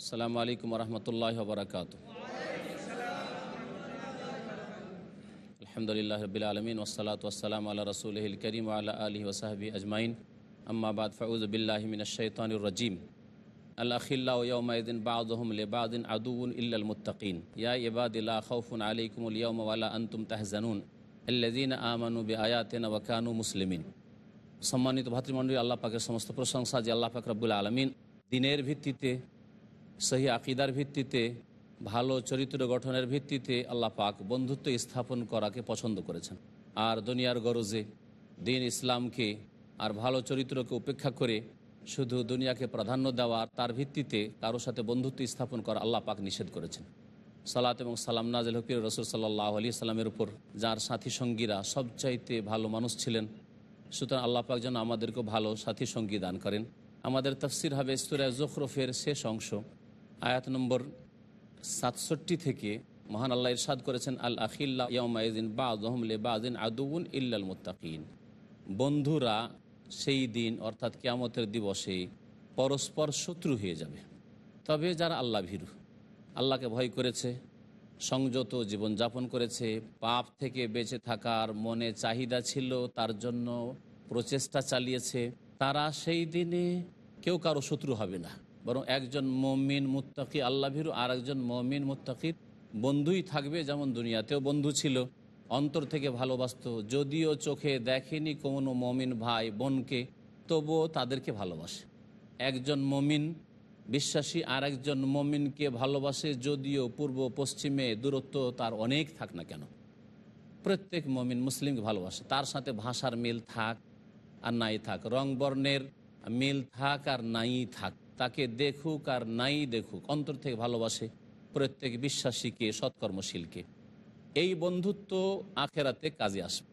আসসালামু আলাইকুম রহমতুল্লাহ বরকাত। আলহামদুলিল্লাহ রবিল আলমিন ওসালাত ওসালাম আল্লাহ রসুলহিল করিম আল্লাহ আলহি ওসাহাবি আজমাইন। আম্মাবাদ ফাউজ বিল্লাহমিন শৈতানুর রাজিম। আল্লাহিল্লা ইয়ৌমাইদিন বাদহম লেবাদিন আদুন ইল্লাল মুত্তাকিন। ইয়া ইবাদিল্লা খৌফুন আলাইকুম ইয়ৌম ওয়ালা আন্তুম তাহজানুন। আল্লাদিন আমানু বে আয়াতেন ওয়াকানু মুসলিমিন। সম্মানিত ভাতৃমণ্ডলী, আল্লাহ পাকের সমস্ত প্রশংসা যে আল্লাহ পাক রব্বুল আলমিন দিনের ভিত্তিতে সহি আকিদার ভিত্তিতে, ভালো চরিত্র গঠনের ভিত্তিতে আল্লাহ পাক বন্ধুত্ব স্থাপন করাকে পছন্দ করেছেন। আর দুনিয়ার গরজে দিন ইসলামকে আর ভালো চরিত্রকে উপেক্ষা করে শুধু দুনিয়াকে প্রাধান্য দেওয়া তার ভিত্তিতে কারও সাথে বন্ধুত্ব স্থাপন করা আল্লাহ পাক নিষেধ করেছেন। সালাত এবং সালাম নাজিল হকির রসুল সাল্লাহ আলি সাল্লামের উপর, যার সাথী সঙ্গীরা সবচাইতে ভালো মানুষ ছিলেন। সুতরাং আল্লাহ পাক যেন আমাদেরকেও ভালো সাথী সঙ্গী দান করেন। আমাদের তফসির হবে সুরা জোখরফের শেষ অংশ। আয়াত নম্বর সাতষট্টি থেকে মহান আল্লাহ ইরশাদ করেছেন, আল আখিল্লা ইয়মাইদিন বাজহমলে বাজিন আদুন ইল্লাল মুত্তাকিন। বন্ধুরা, সেই দিন, অর্থাৎ কেয়ামতের দিবসে পরস্পর শত্রু হয়ে যাবে। তবে যারা আল্লাহ ভীরু, আল্লাহকে ভয় করেছে, সংযত জীবনযাপন করেছে, পাপ থেকে বেঁচে থাকার মনে চাহিদা ছিল, তার জন্য প্রচেষ্টা চালিয়েছে, তারা সেই দিনে কেউ কারও শত্রু হবে না। বরং একজন মমিন মুত্তাকি, আল্লাহ ভীরু আর একজন মমিন মুত্তাকির বন্ধুই থাকবে যেমন দুনিয়াতেও বন্ধু ছিল, অন্তর থেকে ভালোবাসত। যদিও চোখে দেখেনি কোনো মমিন ভাই বোনকে, তবুও তাদেরকে ভালোবাসে। একজন মমিন বিশ্বাসী আর একজন মমিনকে ভালোবাসে যদিও পূর্ব পশ্চিমে দূরত্ব তার অনেক থাক না কেন। প্রত্যেক মমিন মুসলিমকে ভালোবাসে, তার সাথে ভাষার মিল থাক আর নাই থাক, রং বর্ণের মিল থাক আর নাই থাক। তাকে দেখুক আর নাই দেখুক, অন্তর থেকে ভালোবাসে প্রত্যেক বিশ্বাসীকে, সৎকর্মশীলকে। এই বন্ধুত্ব আখেরাতে কাজে আসবে।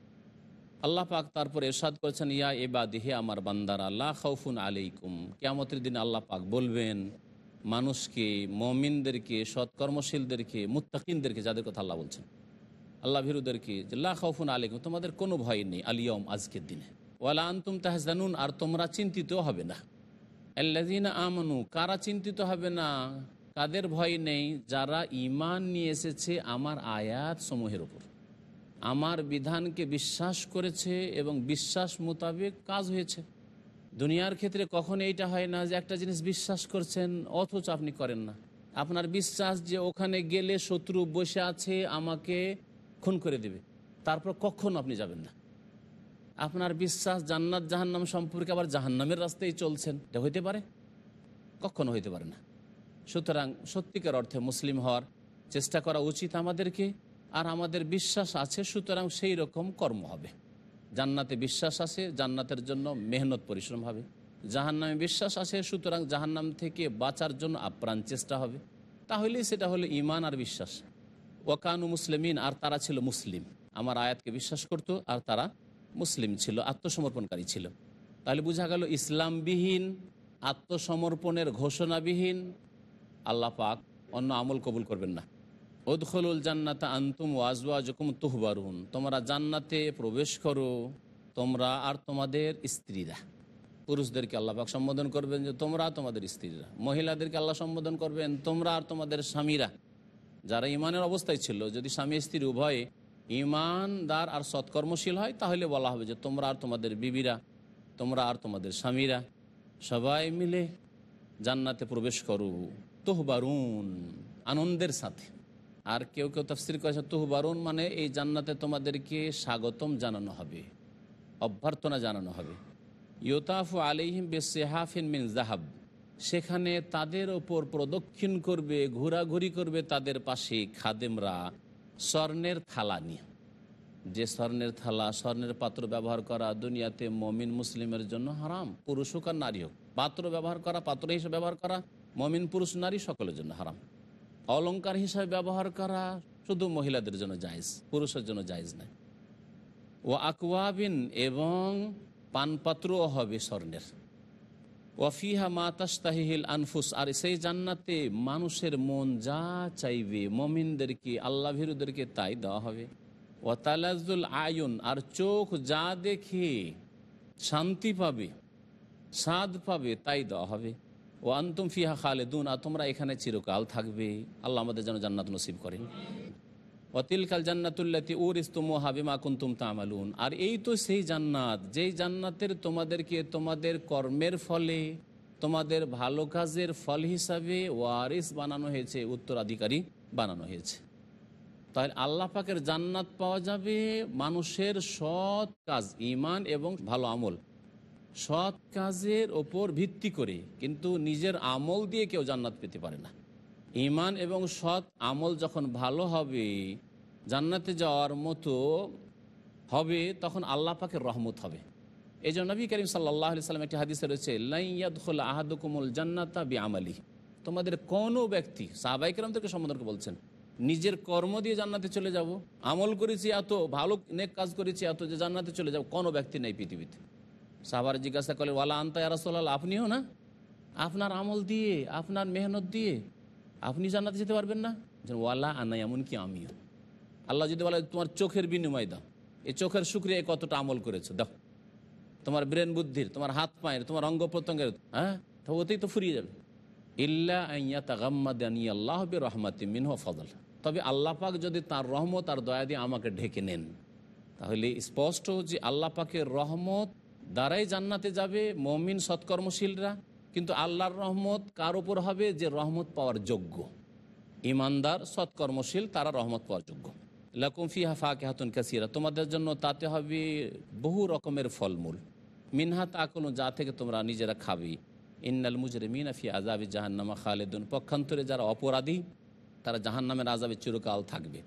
আল্লাহ পাক তারপর এরশাদ করেছেন, ইয়া এবা দিহে আমার বান্দার আল্লাহ খৌফুন আলাইকুম। কেয়ামতের দিন আল্লাহ পাক বলবেন, মানুষকে, মমিনদেরকে, সৎকর্মশীলদেরকে, মুত্তাকিনদেরকে, যাদের কথা আল্লাহ বলছেন। আল্লাহ ভিরুদেরকে যে, লা খৌফুন আলাইকুম, তোমাদের কোনো ভয় নেই আলিয়ম আজকের দিনে। ওয়ালা আন্তুম তাহজানুন, আর তোমরা চিন্তিত হবে না। আমানু, কারা চিন্তিত হবে না? কাদের ভয় নেই? যারা ইমান নিয়ে এসেছে আমার আয়াত সমূহের ওপর আমার বিধানকে বিশ্বাস করেছে এবং বিশ্বাস মোতাবেক কাজ হয়েছে। দুনিয়ার ক্ষেত্রে কখন এইটা হয় না যে একটা জিনিস বিশ্বাস করছেন, অথচ আপনি করেন না। আপনার বিশ্বাস যে ওখানে গেলে শত্রু বসে আছে, আমাকে খুন করে দেবে। তারপর কখন আপনি যাবেন না। আপনার বিশ্বাস জান্নাত জাহান্নাম সম্পর্কে আবার জাহান্নামের রাস্তায় চলছেন, এটা হইতে পারে? কখনো হইতে পারে না। সুতরাং সত্যিকার অর্থে মুসলিম হওয়ার চেষ্টা করা উচিত আমাদেরকে, আর আমাদের বিশ্বাস আছে, সুতরাং সেই রকম কর্ম হবে। জান্নাতে বিশ্বাস আছে, জান্নাতের জন্য মেহনত পরিশ্রম হবে। জাহান্নামে বিশ্বাস আছে, সুতরাং জাহান্নাম থেকে বাঁচার জন্য আপ্রাণ চেষ্টা হবে। তাহলেই সেটা হলো ইমান আর বিশ্বাস। ওয়াকানু মুসলিমিন, আর তারা ছিল মুসলিম। আমার আয়াতকে বিশ্বাস করত, আর তারা মুসলিম ছিল, আত্মসমর্পণকারী ছিল। তাহলে বোঝা গেল ইসলামবিহীন, আত্মসমর্পণের ঘোষণাবিহীন আল্লাহ পাক অন্য আমল কবুল করবেন না। ওদখলুল জান্নাতা আন্তুম ওয়াজওয়া জকুম তুহবারুন। তোমরা জান্নাতে প্রবেশ করো, তোমরা আর তোমাদের স্ত্রীরা। পুরুষদেরকে আল্লাহ পাক সম্বোধন করবেন যে তোমরা তোমাদের স্ত্রীরা। মহিলাদেরকে আল্লাহ সম্বোধন করবেন তোমরা আর তোমাদের স্বামীরা। যারা ইমানের অবস্থায় ছিল, যদি স্বামী স্ত্রী উভয়ে ইমানদার আর সৎকর্মশীল হয়, তাহলে বলা হবে যে তোমরা আর তোমাদের বিবিরা, তোমরা আর তোমাদের স্বামীরা সবাই মিলে জান্নাতে প্রবেশ করো। তোহবারুন, আনন্দের সাথে। আর কেউ কেউ তফসির করেছে, তোহবারুন মানে এই জান্নাতে তোমাদেরকে স্বাগতম জানানো হবে, অভ্যর্থনা জানানো হবে। ইয়োতাফু আলিহিম বেসেহাফিন মিন জাহাব সেখানে তাদের ওপর প্রদক্ষিণ করবে, ঘোরাঘুরি করবে তাদের পাশে খাদেমরা। স্বর্ণের থালা নিয়ে। যে স্বর্ণের থালা, স্বর্ণের পাত্র ব্যবহার করা দুনিয়াতে মমিন মুসলিমের জন্য হারাম, পুরুষ হোক আর নারী হোক। পাত্র ব্যবহার করা, পাত্র হিসেবে ব্যবহার করা, মমিন, পুরুষ, নারী সকলের জন্য হারাম। অলংকার হিসাবে ব্যবহার করা শুধু মহিলাদের জন্য জায়জ, পুরুষের জন্য জায়জ নাই ও আকওয়াবিন এবং পানপাত্রও হবে স্বর্ণের। ওয়াফিহা মাতাস্তাহিল আনফুস, আর সেই জান্নাতে মানুষের মন যা চাইবে, মমিনদেরকে, আল্লাহ ভীরুদেরকে তাই দেওয়া হবে। ও তালাজুল আয়ন, আর চোখ যা দেখে শান্তি পাবে, স্বাদ পাবে, তাই দেওয়া হবে। ও আন্তুম ফিহা খালেদুন, আর তোমরা এখানে চিরকাল থাকবে। আল্লাহ আমাদের যেন জান্নাত নসিব করেন অতিলকাল জান্নাতুল্লাতি উরিস্তুম হাবিমা কুন্তুম তামালুন। আর এই তো সেই জান্নাত, যেই জান্নাতের তোমাদেরকে তোমাদের কর্মের ফলে, তোমাদের ভালো কাজের ফল হিসাবে ওয়ারিস বানানো হয়েছে, উত্তরাধিকারী বানানো হয়েছে। তাই আল্লাহ পাকের জান্নাত পাওয়া যাবে মানুষের সৎ কাজ ইমান এবং ভালো আমল। সৎ কাজের ওপর ভিত্তি করে, কিন্তু নিজের আমল দিয়ে কেউ জান্নাত পেতে পারে না। ইমান এবং সৎ আমল যখন ভালো হবে জান্নাতে যাওয়ার মতো হবে, তখন আল্লাহ পাকের রহমত হবে। এই জন্য নবী করিম সাল্লাহ সাল্লাম একটি হাদিসে রয়েছে লাইয়াদুল আহাদুকুমুল জান্নাতা বি আমালি তোমাদের কোনো ব্যক্তি সাহবাইকেরামদেরকে সম্বোধনকে বলছেন, নিজের কর্ম দিয়ে জান্নাতে চলে যাব, আমল করেছি এত, ভালো নেক কাজ করেছি এত যে জান্নাতে চলে যাব, কোনো ব্যক্তি নেই পৃথিবীতে। সাহাবার জিজ্ঞাসা করলেন, ওয়ালা আন্তা ইয়ারাসোল্লাহ আপনিও না? আপনার আমল দিয়ে, আপনার মেহনত দিয়ে, আপনি জান্নাতে যেতে পারবেন না? ওয়ালা আনা, এমনকি আমিও। আল্লাহ যদি বলে, তোমার চোখের বিনিময় দাও। এই চোখের শুক্রিয়ায় কতটা আমল করেছ? দাও। তোমার ব্রেন বুদ্ধির, তোমার হাত পায়ের, তোমার অঙ্গ প্রত্যঙ্গের হ্যাঁ? তো ওতেই তো ফুরিয়ে যাবে। ইল্লা আইয়া তাগাম্মাদানি আল্লাহ বে রহমাতি মিনহ ফজল তবে আল্লাহ পাক যদি তার রহমত আর দয়া দিয়ে আমাকে ঢেকে নেন, তাহলে স্পষ্ট যে আল্লাহ পাকের রহমত দ্বারাই জান্নাতে যাবে মমিন সৎকর্মশীলরা, কিন্তু আল্লাহর রহমত কার উপর হবে? যে রহমত পাওয়ার যোগ্য। ইমানদার সৎকর্মশীল, তারা রহমত পাওয়ার যোগ্য। লাকুম ফিহা ফাকে হাতুন কাসিরা, তোমাদের জন্য তাতে হবে বহু রকমের ফলমূল। মিনহা তাকলু যা থেকে তোমরা নিজেরা খাবি। ইন্নাল মুজরে মিনা ফি আজাবি জাহান্নামা খালেদুন। পক্ষান্তরে যারা অপরাধী, তারা জাহান্নামের আজাবে চিরকাল থাকবে।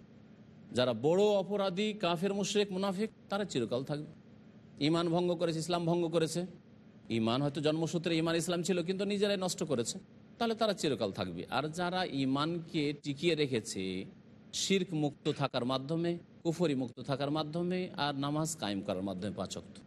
যারা বড় অপরাধী, কাফের, মুশরেক, মুনাফিক, তারা চিরকাল থাকবে। ইমান ভঙ্গ করেছে, ইসলাম ভঙ্গ করেছে। ইমান হয়তো জন্মসূত্রে ইমান ইসলাম ছিল, কিন্তু নিজেরাই নষ্ট করেছে। তাহলে তারা চিরকাল থাকবে। আর যারা ইমানকে টিকিয়ে রেখেছে শির্ক মুক্ত থাকার মাধ্যমে, কুফরি মুক্ত থাকার মাধ্যমে আর নামাজ কায়েম করার মাধ্যমে পাচক্ত।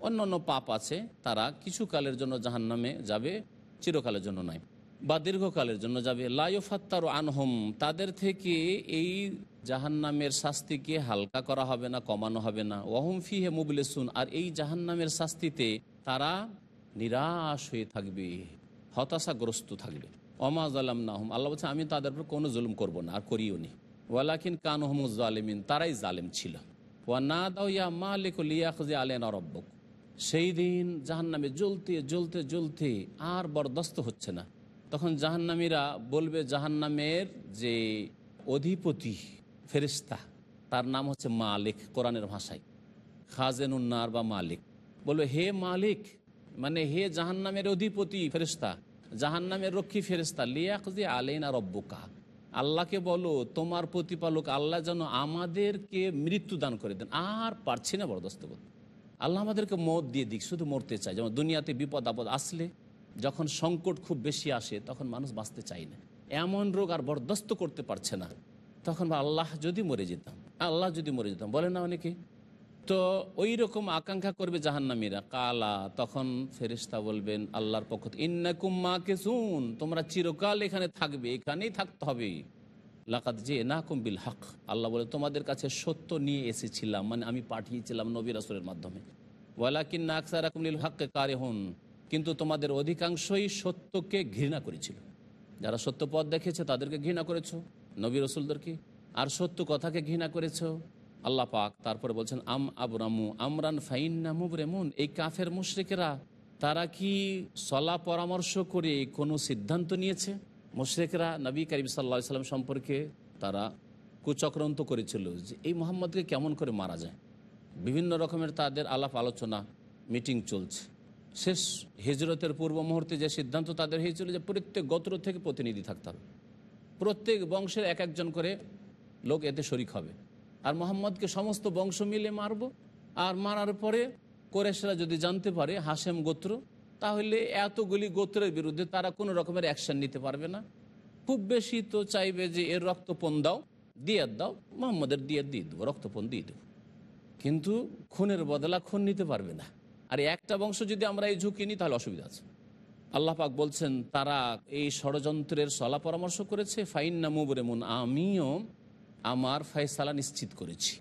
অন্য অন্য পাপ আছে, তারা কিছু কালের জন্য জাহান নামে যাবে, চিরকালের জন্য নয় বা দীর্ঘকালের জন্য যাবে। লাইফাত্তার আনহম, তাদের থেকে এই জাহান্নামের শাস্তিকে হালকা করা হবে না, কমানো হবে না। ওহম ফি ফিহে মুবলেসুন, আর এই জাহান্নামের শাস্তিতে তারা নিরাশ হয়ে থাকবে, হতাশাগ্রস্ত থাকবে। অমাজ আলাম নাহম আল্লাহ বলছে, আমি তাদের উপর কোনো জুলুম করব না, আর করিও নি। ওয়ালাকিন কানহমুজ জালেমিন, তারাই জালেম ছিল। ওয়া না দাও ইয়া মালিক লিয়াখজে আলেন অরব্বক সেই দিন জাহান্নামে জ্বলতে জ্বলতে জ্বলতে আর বরদাস্ত হচ্ছে না। তখন জাহান্নামীরা বলবে, জাহান্নামের যে অধিপতি ফেরিস্তা তার নাম হচ্ছে মালিক কোরআনের ভাষায়। খাজেনুন্নার বা মালিক। বলবে, হে মালিক মানে হে জাহান্নামের অধিপতি ফেরিস্তা জাহান্নামের রক্ষী ফেরিস্তা লিয়াকজি আলেনা রব্বুকা। আল্লাহকে বলো, তোমার প্রতিপালক আল্লাহ যেন আমাদেরকে মৃত্যু দান করে দেন। আর পারছি না বরদাস্ত করতে। আল্লাহ আমাদেরকে মত দিয়ে দিক, শুধু মরতে চায়। যেমন দুনিয়াতে বিপদ আপদ আসলে, যখন সংকট খুব বেশি আসে, তখন মানুষ বাঁচতে চায় না। এমন রোগ আর বরদাস্ত করতে পারছে না। তখন আল্লাহ যদি মরে যেতাম, আল্লাহ যদি মরে যেতাম বলে না অনেকে। তো ওই রকম আকাঙ্ক্ষা করবে জাহান্নামীরা। কালা, তখন ফেরিস্তা বলবেন, আল্লাহর পক্ষ ইন্নাকুম মা তোমরা চিরকাল এখানে থাকবে, এখানেই থাকতে হবে। লাকাত যে না বিল হক। আল্লাহ বলে, তোমাদের কাছে সত্য নিয়ে এসেছিলাম মানে আমি পাঠিয়েছিলাম নবী রাসুলের মাধ্যমে। ওয়ালাকিন না আকসার লীল হককে কারে হন কিন্তু তোমাদের অধিকাংশই সত্যকে ঘৃণা করেছিল। যারা সত্য পথ দেখেছে, তাদেরকে ঘৃণা করেছ। নবী রসুলদেরকে? আর সত্য কথাকে ঘৃণা করেছ? আল্লাহ পাক তারপরে বলছেন, আম আবরামু আমরান ফাইন নামুবরেমুন এই কাফের মুশ্রিকেরা, তারা কি সলা পরামর্শ করে কোনো সিদ্ধান্ত নিয়েছে? মুশ্রিকরা নবী করিম সাল্লা সাল্লাম সম্পর্কে তারা কুচক্রান্ত করেছিল যে এই মোহাম্মদকে কেমন করে মারা যায়? বিভিন্ন রকমের তাদের আলাপ আলোচনা, মিটিং চলছে। শেষ হিজরতের পূর্ব মুহূর্তে যে সিদ্ধান্ত তাদের হয়েছিল যে প্রত্যেক গোত্র থেকে প্রতিনিধি থাকতে হবে। প্রত্যেক বংশের এক একজন করে লোক এতে শরিক হবে। আর মোহাম্মদকে সমস্ত বংশ মিলে মারব। আর মারার পরে কোরেশরা যদি জানতে পারে হাসেম গোত্র, তাহলে এতগুলি গোত্রের বিরুদ্ধে তারা কোনো রকমের অ্যাকশন নিতে পারবে না। খুব বেশি তো চাইবে যে এর রক্তপণ দাও দিয়ে দাও, মোহাম্মদের দিয়ে দিয়ে দেবো, রক্তপণ দিয়ে দেবো। কিন্তু খুনের বদলা খুন নিতে পারবে না। আর একটা বংশ যদি আমরা এই ঝুঁকি নিই, তাহলে অসুবিধা আছে। আল্লাহ পাক বলছেন, তারা এই ষড়যন্ত্রের সলা পরামর্শ করেছে ফাইন নামুবরেমন আমিও আমার ফয়সালা নিশ্চিত করেছি।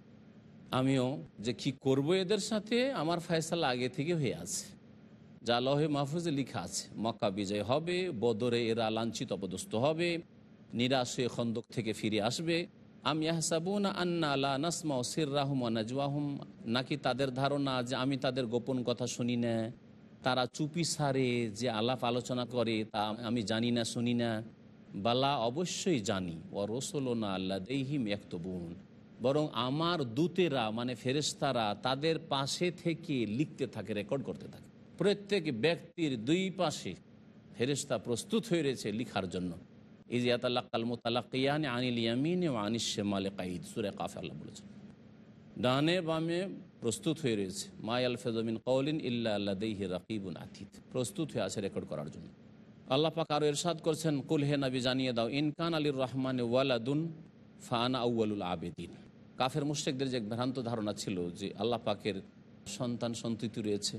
আমিও যে কি করব এদের সাথে, আমার ফয়সালা আগে থেকে হয়ে আছে। যা লহে মাহফুজে লিখা আছে, মক্কা বিজয় হবে, বদরে এরা লাঞ্ছিত অপদস্থ হবে, নিরাশ খন্দক থেকে ফিরে আসবে। আমি আহসাবুন আন্না আলা নাসমা সির রাহুম নাজওয়াহুম, নাকি তাদের ধারণা যে আমি তাদের গোপন কথা শুনি না? তারা চুপি সারে যে আলাপ আলোচনা করে তা আমি জানি না, শুনি না। বালা অবশ্যই জানি ও রসলো না আল্লাহ দেহিম একতবুন বরং আমার দূতেরা মানে ফেরেস্তারা তাদের পাশে থেকে লিখতে থাকে, রেকর্ড করতে থাকে। প্রত্যেক ব্যক্তির দুই পাশে ফেরেস্তা প্রস্তুত হয়ে রয়েছে লিখার জন্য। ইজিয়াতাল্লাকাল মোতালাকিয়ান আনিল ইয়ামিন ও আনিস শেমালে কাইদ, সুরে কাফে আল্লাহ বলেছেন। ডানে বামে প্রস্তুত হয়ে রয়েছে মায়াল ফেজমিন কৌলিন ইল্লা আল্লাহ দেহি রাকিবুন আতিত প্রস্তুত হয়ে আছে রেকর্ড করার জন্য। আল্লাহ পাক আরও এরশাদ করছেন, কুল হে নবী, জানিয়ে দাও ইনকান আলীর রহমান ওয়ালাদুন ফানা আউ্বালুল আবেদিন। কাফের মুশ্রিকদের যে ভ্রান্ত ধারণা ছিল যে আল্লাহ পাকের সন্তান সন্ততি রয়েছে,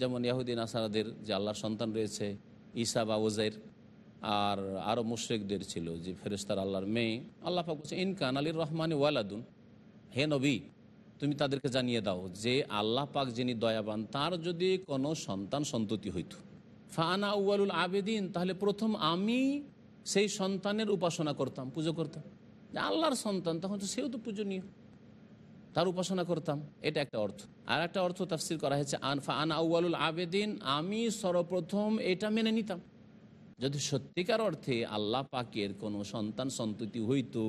যেমন ইয়াহুদ্দিন আসারাদের যে আল্লাহর সন্তান রয়েছে, ঈসা বা ওজাইর আর আরও মুশ্রিকদের ছিল যে ফেরেস্তার আল্লাহর মেয়ে। আল্লাহ পাক বলছে ইনকান আলীর রহমান ওয়ালাদুন, হে নবী, তুমি তাদেরকে জানিয়ে দাও যে আল্লাহ পাক যিনি দয়াবান, তার যদি কোনো সন্তান সন্ততি হইত ফানা উয়ালুল আবেদিন, তাহলে প্রথম আমি সেই সন্তানের উপাসনা করতাম, পুজো করতাম। যে আল্লাহর সন্তান, তখন তো সেও তো পূজনীয়। তার উপাসনা করতাম, এটা একটা অর্থ। আর একটা অর্থ তাফসির করা হয়েছে আনফা আন আউয়ালুল আবেদিন, আমি সর্বপ্রথম এটা মেনে নিতাম। যদি সত্যিকার অর্থে আল্লাহ পাকের কোনো সন্তান সন্ততি হইতো,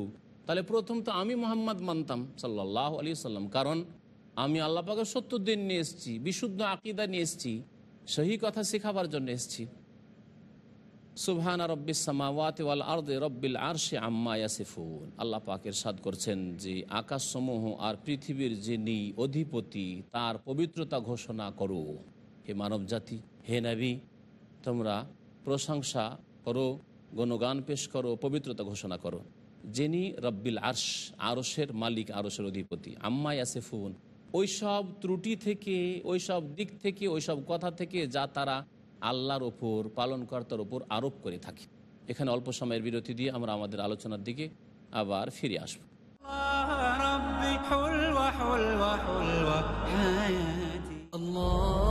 তাহলে প্রথম তো আমি মোহাম্মদ মানতাম সাল্লাহ আলি সাল্লাম কারণ আমি আল্লাহ পাকের সত্য দিন নিয়ে এসেছি, বিশুদ্ধ আকিদা নিয়ে এসেছি সহি কথা শেখাবার জন্য এসেছি। সুবহানা রব্বিস সামাওয়াত ওয়াল রব্বিল আরশে আম্মা ইয়াসিফুন। আল্লাহ পাকের সাদ করছেন যে, আকাশসমূহ আর পৃথিবীর যিনি অধিপতি, তার পবিত্রতা ঘোষণা করো। হে মানব জাতি হে নবী, তোমরা প্রশংসা করো, গণগান পেশ করো, পবিত্রতা ঘোষণা করো। যিনি রব্বিল আরশ, আরশের মালিক, আরশের অধিপতি, আম্মা ইয়াসিফুন ওই সব ত্রুটি থেকে ওই সব দিক থেকে ওই সব কথা থেকে যা তারা আল্লাহর ওপর পালনকর্তার ওপর আরোপ করে থাকে। এখানে অল্প সময়ের বিরতি দিয়ে আমরা আমাদের আলোচনার দিকে আবার ফিরে আসব। আল্লাহ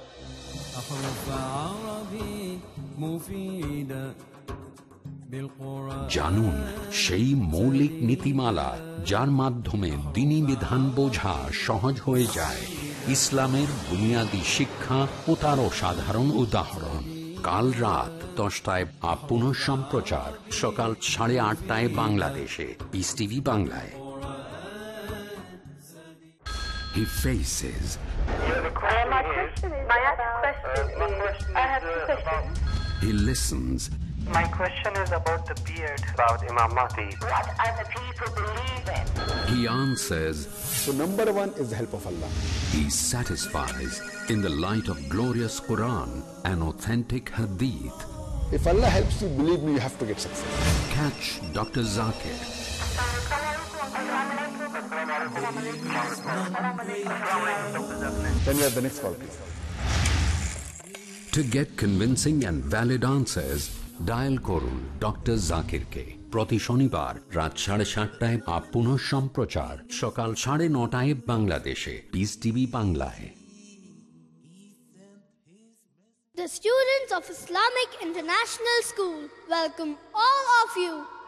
জানুন সেই মৌলিক নীতিমালা যার মাধ্যমে দিনী বিধান বোঝা সহজ হয়ে যায়। ইসলামের বুনিয়াদী শিক্ষা ও তারও সাধারণ উদাহরণ। কাল রাত দশটায় বা সম্প্রচার, সকাল সাড়ে আটটায় বাংলাদেশে। পিস টিভি বাংলায়। He faces question uh, is, my question is, I have two uh, questions. he listens, My question is about the beard. About Imam Mahdi. What other people believe in. he answers, So number one is the help of Allah. he satisfies in the light of glorious Quran and authentic Hadith. If Allah helps you, believe me, you have to get success. Catch Dr. Zakir Then we have the next call, please. To get convincing and valid answers, dial করুন doctor জাকিরকে প্রতি শনিবার রাত সাড়ে সাতটায় up পুনঃ সম্প্রচার সকাল সাড়ে নটায় বাংলাদেশে পিস টিভি বাংলায় The students of Islamic International School welcome all of you.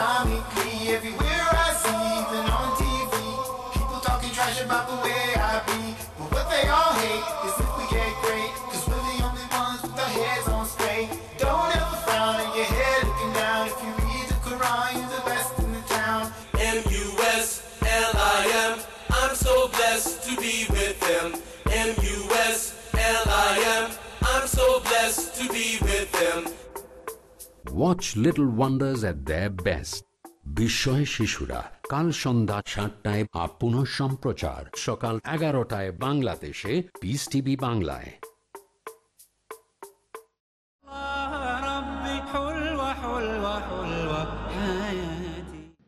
rolling Islamically. Everywhere I see, even on TV. People talking trash about the way watch little wonders at the best বিস্ময় শিশুরা, কাল সন্ধ্যা সাতটায় আপন সম্প্রচার, সকাল এগারোটায় বাংলাদেশে পিস টিভি বাংলায়।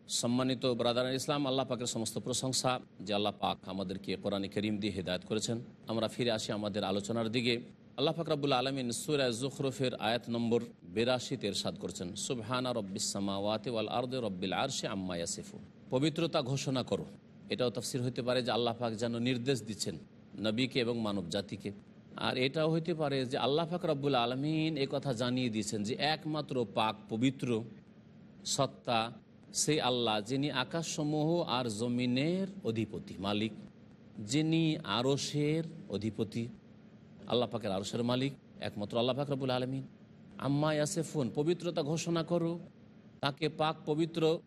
সম্মানিত ব্রাদার ইসলাম, আল্লাহ পাকের সমস্ত প্রশংসা, যে আল্লাহ পাক আমাদেরকে কোরআন করিম দিয়ে হেদায়ত করেছেন। আমরা ফিরে আসি আমাদের আলোচনার দিকে। আল্লাহ পাক রাবুল আলমিন সুরা জুখরফের আয়াত নম্বর বেরাশিতে এরশাদ করেছেন, সুবহানা রব্বিসামাওয়াতে ওয়াল আর্দে রব্বিল আরশে আম্মা ইয়াসিফু পবিত্রতা ঘোষণা করো। এটাও তফসির হইতে পারে যে আল্লাহ পাক যেন নির্দেশ দিচ্ছেন নবীকে এবং মানব জাতিকে। আর এটাও হইতে পারে যে আল্লাহ পাক রব্বুল আলমিন কথা জানিয়ে দিয়েছেন যে একমাত্র পাক পবিত্র সত্তা সেই আল্লাহ যিনি আকাশসমূহ আর জমিনের অধিপতি, মালিক। যিনি আরসের অধিপতি। আল্লাহ পাকের আরসের মালিক, একমাত্র আল্লাহ পাক রবুল আলমিন। আম্মা ইয়াসেফুন, পবিত্রতা ঘোষণা করো। তাকে পাক পবিত্র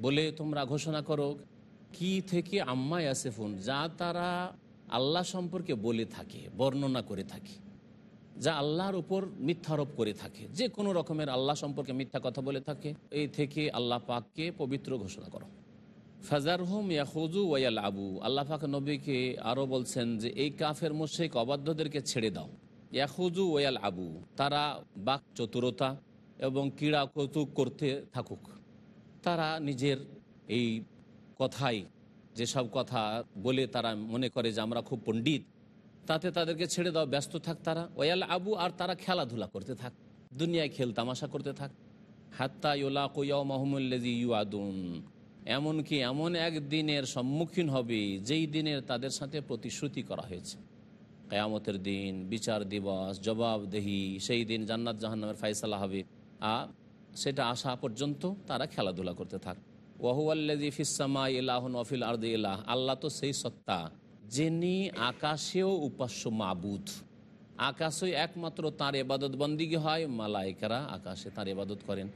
বলে তোমরা ঘোষণা করো। কি থেকে আম্মা ইয়াসেফুন? যা তারা আল্লাহ সম্পর্কে বলে থাকে, বর্ণনা করে থাকে। যা আল্লাহর উপর মিথ্যারোপ করে থাকে। যে কোনো রকমের আল্লাহ সম্পর্কে মিথ্যা কথা বলে থাকে। এই থেকে আল্লাহ পাককে পবিত্র ঘোষণা করো। ফাজার হুম ইয়াহুজু ওয়াল আবু আল্লাহ নবীকে আরও বলছেন যে, এই কাফের মোশেক অবাধ্যদেরকে ছেড়ে দাও। ইয়াহুজু ওয়াল আবু তারা বাক চতুরতা এবং ক্রীড়া কৌতুক করতে থাকুক। তারা নিজের এই কথাই, যেসব কথা বলে তারা মনে করে যে, আমরা খুব পণ্ডিত। তাতে তাদেরকে ছেড়ে দাও, ব্যস্ত থাক তারা। ওয়াল আবু আর তারা খেলাধুলা করতে থাক। দুনিয়ায় খেল তামাশা করতে থাক। হাত্তা ইউলা কুয়া মহমুল্লাজি ইউআদুন। এমনকি এমন এক দিনের সম্মুখীন হবে যেই দিনের তাদের সাথে প্রতিশ্রুতি করা হয়েছে। কেয়ামতের দিন, বিচার দিবস, জবাবদেহি, সেই দিন জান্নাত জাহান্নামের ফাইসালা হবে। আর সেটা আসা পর্যন্ত তারা খেলাধুলা করতে থাক। ওয়াহুয়াল্লাজি ফিসামা ইলাহন অফিল আর্দি ইলাহ। আল্লাহ তো সেই সত্তা, যিনি আকাশেও উপাস্য মাবুদ। আকাশে একমাত্র তাঁর এবাদত বন্দিগি হয় মালাইকারা আকাশে তাঁর এবাদত করেন।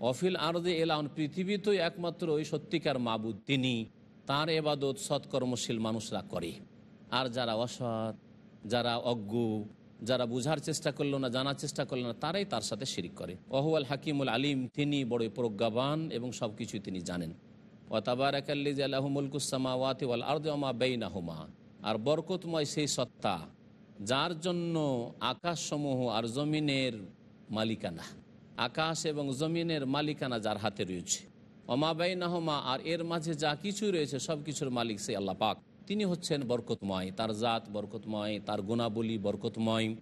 অফিল আরদে এলাউন পৃথিবীতেও একমাত্র ওই সত্যিকার মাবুদ, তিনি তাঁর এবাদত সৎকর্মশীল মানুষরা করে। আর যারা অসৎ, যারা অজ্ঞ, যারা বুঝার চেষ্টা করল না, জানার চেষ্টা করল না, তারাই তার সাথে শিরিক করে। অহুয়াল হাকিমুল আলিম, তিনি বড়ই প্রজ্ঞাবান এবং সব কিছুই তিনি জানেন। বেইনাহুমা। আর বরকতময় সেই সত্তা, যার জন্য আকাশসমূহ আর জমিনের মালিকানা। আকাশ এবং জমিনের মালিকানা যার হাতে রয়েছে। অমা বেইনাহুমা, আর এর মাঝে যা কিছু রয়েছে, সব কিছুর মালিক সেই আল্লাহ পাক। তিনি হচ্ছেন বরকতময়। তার জাত বরকতময়, তার গুণাবলী বরকতময়,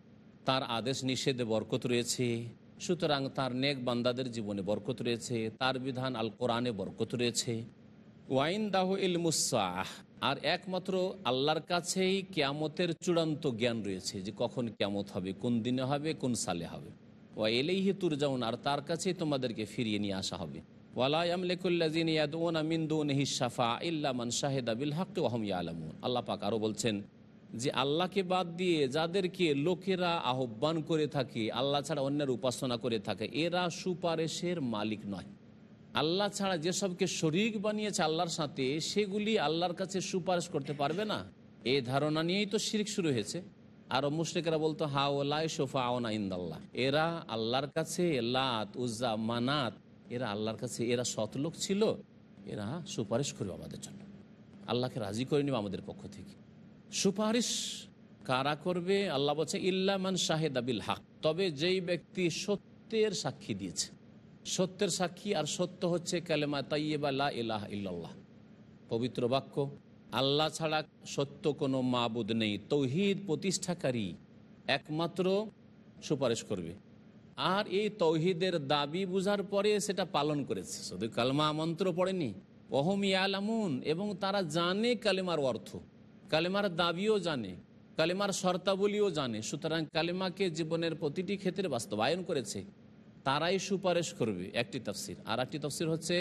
তার আদেশ নিষেধে বরকত রয়েছে। সুতরাং তার নেক বান্দাদের জীবনে বরকত রয়েছে, তার বিধান আল কোরআনে বরকত রয়েছে। ওয়াইন দাহ ইল মুসাহ আর একমাত্র আল্লাহর কাছেই কেয়ামতের চূড়ান্ত জ্ঞান রয়েছে যে কখন কেয়ামত হবে, কোন দিনে হবে, কোন সালে হবে। ওয়া এলেইহি তুরজাউন, আর তার কাছেই তোমাদেরকে ফিরিয়ে নিয়ে আসা হবে। শাহিদা বিল হাক্কি ওয়া হুম ইয়ালামুন। আল্লাহ পাক আরও বলছেন, যে আল্লাহকে বাদ দিয়ে যাদেরকে লোকেরা আহ্বান করে থাকে, আল্লাহ ছাড়া অন্যের উপাসনা করে থাকে, এরা সুপারিশের মালিক নয়। আল্লাহ ছাড়া যেসবকে শরিক বানিয়েছে আল্লাহর সাথে, সেগুলি আল্লাহর কাছে সুপারিশ করতে পারবে না। এই ধারণা নিয়েই তো শিরিক শুরু হয়েছে। আর মুশরিকরা বলতো হাওলাই সোফা আওনা ইন্দাল্লাহ। এরা আল্লাহর কাছে লাত, উজ্জা, মানাত, এরা আল্লাহর কাছে, এরা সতলোক ছিল, এরা সুপারিশ করবে আমাদের জন্য। আল্লাহকে রাজি করে নিবে আমাদের পক্ষ থেকে। সুপারিশ কারা করবে? আল্লাহ বলছে ইল্লামান শাহেদ আবিল হক। তবে যেই ব্যক্তি সত্যের সাক্ষী দিয়েছে, সত্যের সাক্ষী, আর সত্য হচ্ছে কালেমা তাইয়েবা লা ইলাহ ইল্লাল্লাহ। পবিত্র বাক্য। আল্লাহ ছাড়া সত্য কোনো মাবুদ নেই। তৌহিদ প্রতিষ্ঠাকারী একমাত্র সুপারিশ করবে। আর এই তৌহিদের দাবি বুঝার পরে সেটা পালন করেছে। শুধু কালমা মন্ত্র পড়েনি। অহম ইয়ালামুন, এবং তারা জানে কালেমার অর্থ। কালেমার দাবিও জানে, কালেমার শর্তাবলীও জানে। সুতরাং কালেমাকে জীবনের প্রতিটি ক্ষেত্রে বাস্তবায়ন করেছে। তারাই সুপারিশ করবে একটি তফসির। আর একটি তফসির হচ্ছে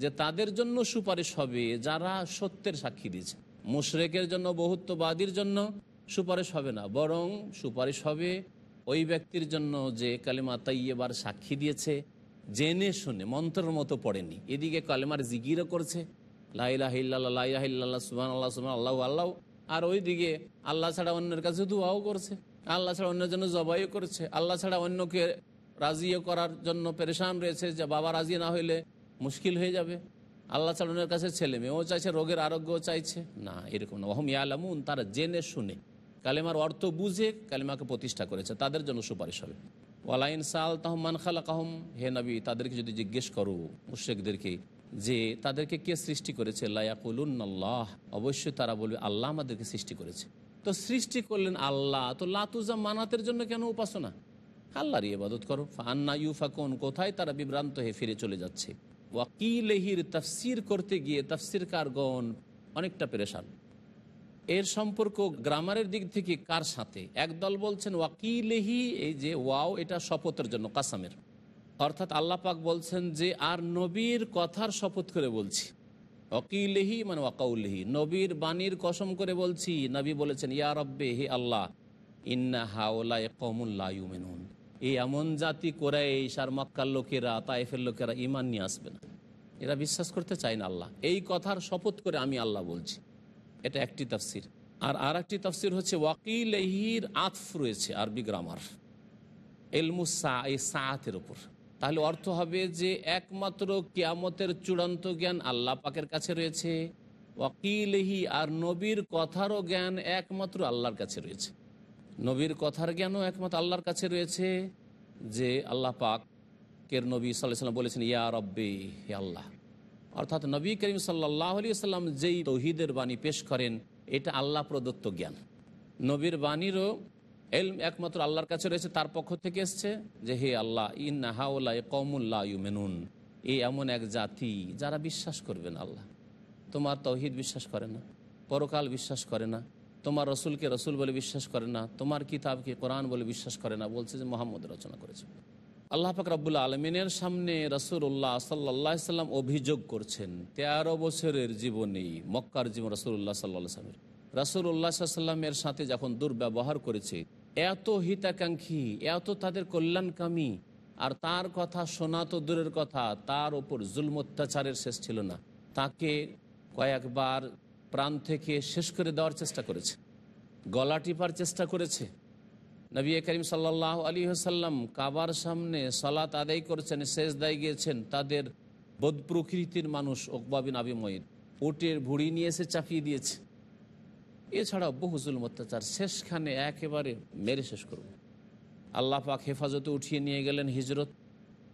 যে তাদের জন্য সুপারিশ হবে যারা সত্যের সাক্ষী দিয়েছে। মুশরেকের জন্য, বহুত্ববাদীর জন্য সুপারিশ হবে না। বরং সুপারিশ হবে ওই ব্যক্তির জন্য যে কালেমা তাইয়েবার সাক্ষী দিয়েছে। জেনে শুনে, মন্ত্রের মতো পড়েনি। এদিকে কালেমার জিগিরও করছে। লাইলাহ ইল্লাল্লাহ লাইলাহ ইল্লাল্লাহ সুবহান আল্লাহ সুবহান আল্লাহ আল্লাহ। আর ওইদিকে আল্লাহ ছাড়া অন্যের কাছে দুয়াও করছে। আল্লাহ ছাড়া অন্যের জন্য জবাইও করছে। আল্লাহ ছাড়া অন্যকে রাজিও করার জন্য পেরেশান রয়েছে যে, বাবা রাজি না হইলে মুশকিল হয়ে যাবে। আল্লাহ অন্যের কাছে ছেলে মেয়েও চাইছে, রোগের আরোগ্যও চাইছে। না, এরকম না। ওহম ইয়ালামুন, তারা জেনে শুনে। কালেমার অর্থ বুঝে কালেমাকে প্রতিষ্ঠা করেছে। তাদের জন্য সুপারিশ হবে। ওয়ালাইন সাল তাহমান খালা কাহম হে নবী, তাদেরকে যদি জিজ্ঞেস করো মুশেকদেরকে যে তাদেরকে কে সৃষ্টি করেছে? লায়াকুলুন আল্লাহ অবশ্যই তারা বলবে, আল্লাহ আমাদেরকে সৃষ্টি করেছে। তো সৃষ্টি করলেন আল্লাহ। তো লাতুজা মানাতের জন্য কেন উপাসনা? আল্লাহর ইবাদত করো। আন্না ইউফাকুন, কোথায় তারা বিভ্রান্ত হয়ে ফিরে চলে যাচ্ছে। ওয়াকিলেহির তাফসির করতে গিয়ে তাফসির কারগণ অনেকটা পেরেশান। এর সম্পর্ক গ্রামারের দিক থেকে কার সাথে? একদল বলছেন ওয়াকিলেহি, এই যে ওয়াও, এটা শপথের জন্য, কাসামের। অর্থাৎ আল্লাহ পাক বলছেন যে, আর নবীর কথার শপথ করে বলছি। ওকিলেহি মানে ওয়াকাউলেহি। নবীর বাণীর কসম করে বলছি, নবী বলেছেন, ইয়া রব্বে, হে আল্লাহ, ইন্না হাওলা কমুল্লা ইউমেনুন। এই এমন জাতি কোরাইশ আর মক্কার লোকেরা তাইফের লোকেরা ইমান নিয়ে আসবে না। এরা বিশ্বাস করতে চায় না আল্লাহ। এই কথার শপথ করে আমি আল্লাহ বলছি। এটা একটি তাফসির। আর আর একটি তাফসির হচ্ছে, ওয়াকিল এহির আতফ রয়েছে আরবি গ্রামার এলমু এলমুসা এই সাতের ওপর তাহলে অর্থ হবে যে, একমাত্র কিয়ামতের চূড়ান্ত জ্ঞান আল্লাহ পাকের কাছে রয়েছে। ওয়াকিলহি আর নবীর কথারও জ্ঞান একমাত্র আল্লাহর কাছে রয়েছে। নবীর কথার জ্ঞানও একমাত্র আল্লাহর কাছে রয়েছে যে আল্লাহ পাক কের নবী সাল্লাম বলেছেন, ইয়া রব্বে, হে আল্লাহ। অর্থাৎ নবী করিম সাল্লাহ আলি সাল্লাম যেই তৌহিদের বাণী পেশ করেন, এটা আল্লাহ প্রদত্ত জ্ঞান। নবীর বাণীরও এলম একমাত্র আল্লাহর কাছে রয়েছে, তার পক্ষ থেকে এসছে যে, হে আল্লাহ, ইন্না হাউল্লাহ কমুল্লাহ মেনুন এই এমন এক জাতি যারা বিশ্বাস করবেন আল্লাহ। তোমার তৌহিদ বিশ্বাস করে না, পরকাল বিশ্বাস করে না। তোমার রসুলকে রসুল বলে বিশ্বাস করে না, তোমার কিতাবকে কোরআন বলে বিশ্বাস করে না, বলছে যে মোহাম্মদ রচনা করেছে। আল্লাহ পাক রব্বুল্লা আলমিনের সামনে রসুল্লাহ সাল্লাহ সাল্লাম অভিযোগ করছেন, তেরো বছরের জীবনে, মক্কার জীবন রসুল্লাহ সাল্লাহ সাল্লামের। রসুল্লাহ সাল্লামের সাথে যখন দুর্ব্যবহার করেছে, এত হিতাকাঙ্ক্ষী, এত তাদের কল্যাণকামী, আর তার কথা শোনা তো দূরের কথা, তার ওপর জুলম অত্যাচারের শেষ ছিল না। তাকে কয়েকবার প্রাণ থেকে শেষ করে দেওয়ার চেষ্টা করেছে। গলা টিপার চেষ্টা করেছে। নবী করিম সাল্লাহ আলী হাসাল্লাম কাবার সামনে সলাত আদায় করেছেন শেষ দায় গিয়েছেন। তাদের বোধ প্রকৃতির মানুষ ওকবাবিন আবিময়ের উটের ভুড়ি নিয়ে এসে চাপিয়ে দিয়েছে। এছাড়াও বহু জুলম অত্যাচার শেষখানে একেবারে মেরে শেষ করব। আল্লাহ পাক হেফাজতে উঠিয়ে নিয়ে গেলেন হিজরত।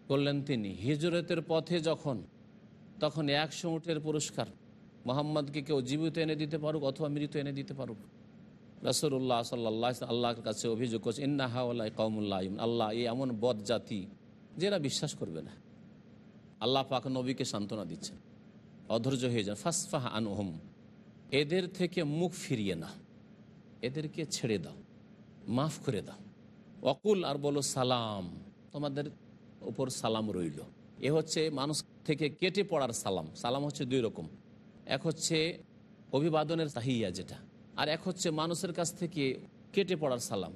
করলেন তিনি, হিজরতের পথে যখন, তখন একশো উটের পুরস্কার। মোহাম্মদকে কেউ জীবিত এনে দিতে পারুক অথবা মৃত এনে দিতে পারুক। রসুল্লাহ সাল্লাহ আল্লাহর কাছে অভিযোগ করছে, ইন্না হাওয়াল্লাহ কৌমুল্লাহ আল্লাহ এই এমন বদ জাতি যেরা বিশ্বাস করবে না। আল্লাহ পাক নবীকে সান্ত্বনা দিচ্ছেন, অধৈর্য হয়ে যান। ফাসফাহ আনহম, এদের থেকে মুখ ফিরিয়ে না এদেরকে ছেড়ে দাও, মাফ করে দাও। অকুল আর বলো সালাম, তোমাদের উপর সালাম রইল। এ হচ্ছে মানুষ থেকে কেটে পড়ার সালাম। সালাম হচ্ছে দুই রকম। এক হচ্ছে অভিবাদনের তাহিয়া যেটা, আর এক হচ্ছে মানুষের কাছ থেকে কেটে পড়ার সালাম।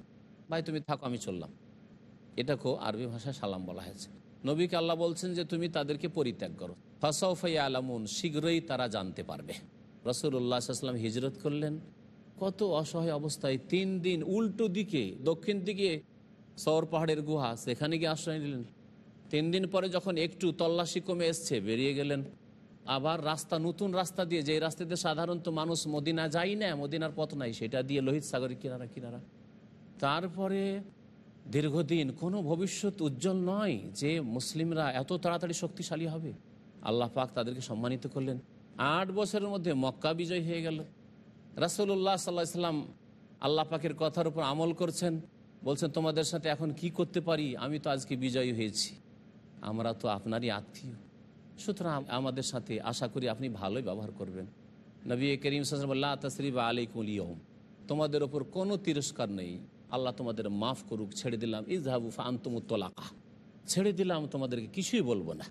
ভাই, তুমি থাকো, আমি চললাম। এটাকেও আরবি ভাষায় সালাম বলা হয়েছে। নবীকে আল্লাহ বলছেন যে, তুমি তাদেরকে পরিত্যাগ করো। ফাসাউফাই আলামুন শীঘ্রই তারা জানতে পারবে। রসুল্লাহাম হিজরত করলেন। কত অসহায় অবস্থায় তিন দিন উল্টো দিকে, দক্ষিণ দিকে সৌর পাহাড়ের গুহা, সেখানে গিয়ে আশ্রয় নিলেন। তিন দিন পরে যখন একটু তল্লাশি কমে এসছে, বেরিয়ে গেলেন। আবার রাস্তা, নতুন রাস্তা দিয়ে যে রাস্তাতে সাধারণত মানুষ মদিনা যায় না, মদিনার পথ নাই, সেটা দিয়ে লোহিত সাগরের কিনারা কিনারা। তারপরে দীর্ঘদিন কোনো ভবিষ্যৎ উজ্জ্বল নয় যে মুসলিমরা এত তাড়াতাড়ি শক্তিশালী হবে। আল্লাহ পাক তাদেরকে সম্মানিত করলেন। আট বছরের মধ্যে মক্কা বিজয় হয়ে গেল। রাসুল্লাহ সাল্লাহ সাল্লাম আল্লাহ পাকের কথার উপর আমল করছেন। বলছেন, তোমাদের সাথে এখন কি করতে পারি? আমি তো আজকে বিজয়ী হয়েছি। আমরা তো আপনারই আত্মীয়। সুতরাং আমাদের সাথে আশা করি আপনি ভালোই ব্যবহার করবেন। নবী করিম সাল্লাহ তসরিব আলাইকুল ইয়ম তোমাদের ওপর কোনো তিরস্কার নেই। আল্লাহ তোমাদের মাফ করুক, ছেড়ে দিলাম। ইজহাবু ফান্তমুত্তলাকা ছেড়ে দিলাম, তোমাদেরকে কিছুই বলব না।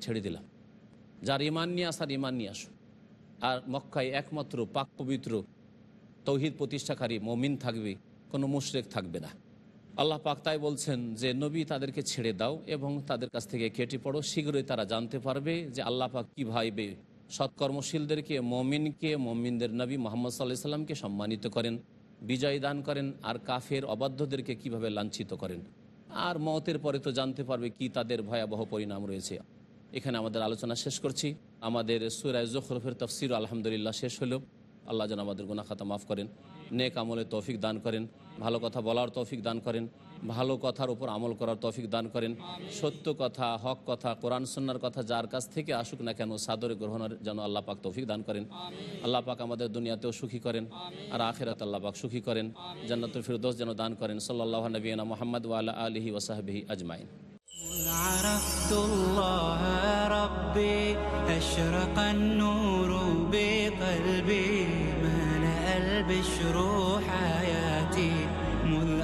ছেড়ে দিলাম। যার ইমান নিয়ে আসার ইমান নিয়ে আসো। আর মক্কায় একমাত্র পাক পবিত্র তৌহিদ প্রতিষ্ঠাকারী মমিন থাকবে, কোনো মুশরেক থাকবে না। আল্লাহ পাক তাই বলছেন যে, নবী তাদেরকে ছেড়ে দাও এবং তাদের কাছ থেকে কেটে পড়ো। শীঘ্রই তারা জানতে পারবে যে আল্লাহ পাক কী ভাইবে সৎকর্মশীলদেরকে, মমিনকে, মমিনদের নবী মোহাম্মদ সাল্লাহ সাল্লামকে সম্মানিত করেন, বিজয় দান করেন আর কাফের অবাধ্যদেরকে কীভাবে লাঞ্ছিত করেন। আর মতের পরে তো জানতে পারবে কি তাদের ভয়াবহ পরিণাম রয়েছে। এখানে আমাদের আলোচনা শেষ করছি। আমাদের সুরায় জখরফের তফসির আলহামদুলিল্লাহ শেষ হলো। আল্লাহ যেন আমাদের গুনাখাতা মাফ করেন, নেক আমলে তৌফিক দান করেন। ভালো কথা বলার তৌফিক দান করেন ভালো কথার উপর আমল করার তৌফিক দান করেন সত্য কথা হক কথা কোরআন সন্ন্যার কথা যার কাছ থেকে আসুক না কেন সাদরে গ্রহণের যেন আল্লাহ পাক তৌফিক দান করেন আল্লাহ পাক আমাদের দুনিয়াতেও সুখী করেন আর আখেরাত আল্লাহ পাক সুখী করেন জান্নাতুল ফিরদোস যেন দান করেন সাল্লাহ নবীনা মোহাম্মদ ওয়ালা আলহি ওসাহাবিহি আজমাইন عرفت الله ربي أشرق النور بقلبي ملأ البشر حياتي مذ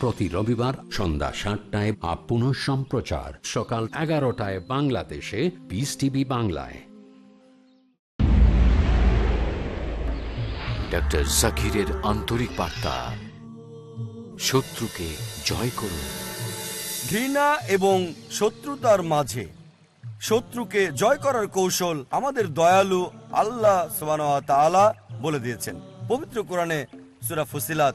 প্রতি রবিবার সন্ধ্যা সাতটায় আপ পুনঃ সম্প্রচার। সকাল এগারোটায় বাংলাদেশে পিস টিভি বাংলায়। ডক্টর জাকিরের আন্তরিক বার্তা। শত্রুকে জয় করুন। ঘৃণা এবং শত্রুতার মাঝে শত্রুকে জয় করার কৌশল আমাদের দয়ালু আল্লাহ তাআলা বলে দিয়েছেন। পবিত্র কোরআনে সুরা ফুসিলাত